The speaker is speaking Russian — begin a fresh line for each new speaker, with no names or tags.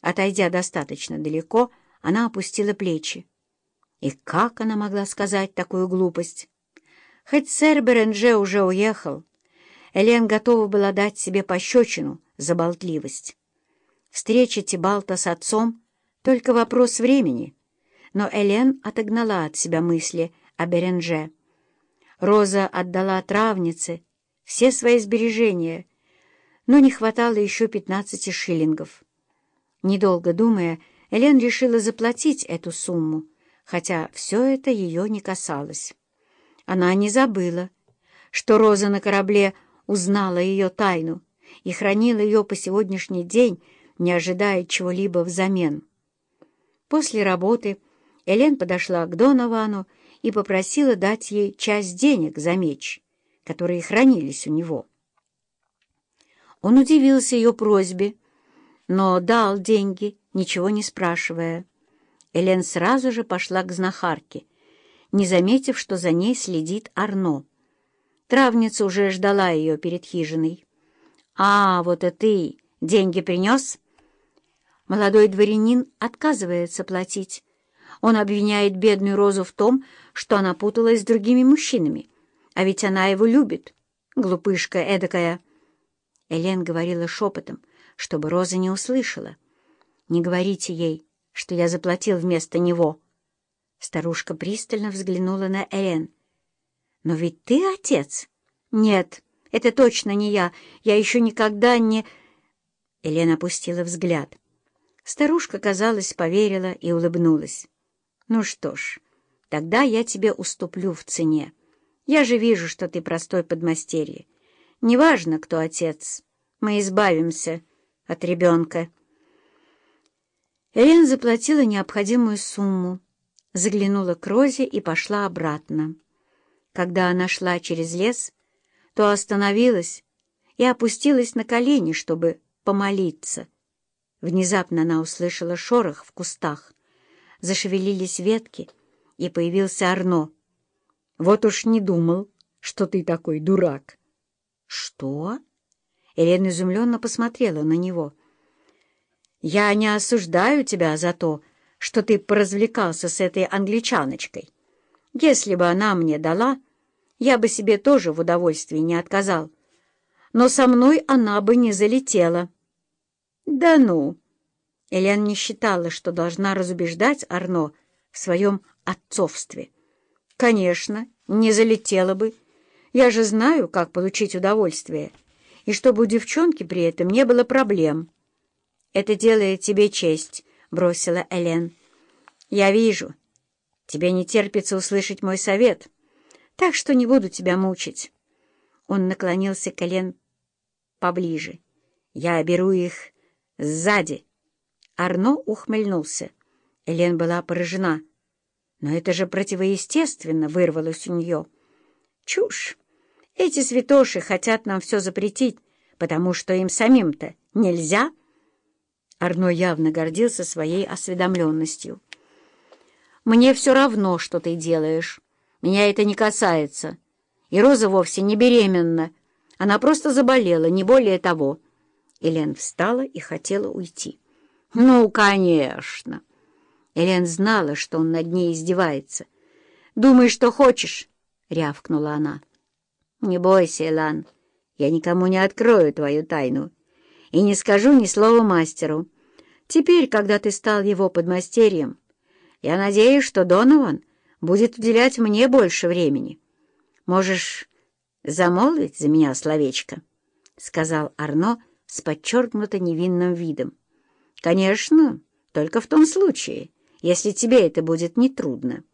Отойдя достаточно далеко, она опустила плечи. И как она могла сказать такую глупость? Хоть сэр Беренже уже уехал, Элен готова была дать себе пощечину за болтливость. Встреча Тибалта с отцом — только вопрос времени, но Элен отогнала от себя мысли о Беренже. Роза отдала травнице все свои сбережения, но не хватало еще пятнадцати шиллингов. Недолго думая, Элен решила заплатить эту сумму, хотя все это ее не касалось. Она не забыла, что Роза на корабле узнала ее тайну и хранила ее по сегодняшний день, не ожидая чего-либо взамен. После работы Элен подошла к Доновану и попросила дать ей часть денег за меч, которые хранились у него. Он удивился ее просьбе, но дал деньги, ничего не спрашивая. Элен сразу же пошла к знахарке, не заметив, что за ней следит Арно. Травница уже ждала ее перед хижиной. «А, вот и ты! Деньги принес?» Молодой дворянин отказывается платить. Он обвиняет бедную Розу в том, что она путалась с другими мужчинами. А ведь она его любит. Глупышка эдакая. Элен говорила шепотом, чтобы Роза не услышала. «Не говорите ей, что я заплатил вместо него». Старушка пристально взглянула на Элен. «Но ведь ты отец?» «Нет, это точно не я. Я еще никогда не...» Элен опустила взгляд. Старушка, казалось, поверила и улыбнулась. «Ну что ж, тогда я тебе уступлю в цене. Я же вижу, что ты простой подмастерье. Неважно, кто отец. Мы избавимся от ребенка. Элен заплатила необходимую сумму, заглянула к Розе и пошла обратно. Когда она шла через лес, то остановилась и опустилась на колени, чтобы помолиться. Внезапно она услышала шорох в кустах. Зашевелились ветки, и появился Арно. «Вот уж не думал, что ты такой дурак». «Что?» Елена изумленно посмотрела на него. «Я не осуждаю тебя за то, что ты поразвлекался с этой англичаночкой. Если бы она мне дала, я бы себе тоже в удовольствии не отказал. Но со мной она бы не залетела». «Да ну!» Элен не считала, что должна разубеждать Арно в своем отцовстве. «Конечно, не залетела бы. Я же знаю, как получить удовольствие» и чтобы у девчонки при этом не было проблем. «Это делает тебе честь», — бросила Элен. «Я вижу. Тебе не терпится услышать мой совет, так что не буду тебя мучить». Он наклонился к Элен поближе. «Я беру их сзади». Арно ухмыльнулся. Элен была поражена. «Но это же противоестественно!» — вырвалось у нее. «Чушь! Эти святоши хотят нам все запретить, потому что им самим-то нельзя. Арно явно гордился своей осведомленностью. «Мне все равно, что ты делаешь. Меня это не касается. И Роза вовсе не беременна. Она просто заболела, не более того». Элен встала и хотела уйти. «Ну, конечно!» Элен знала, что он над ней издевается. «Думай, что хочешь!» — рявкнула она. «Не бойся, Элан, я никому не открою твою тайну и не скажу ни слова мастеру. Теперь, когда ты стал его подмастерьем, я надеюсь, что Донован будет уделять мне больше времени. Можешь замолвить за меня словечко?» — сказал Арно с подчеркнуто невинным видом. «Конечно, только в том случае, если тебе это будет нетрудно».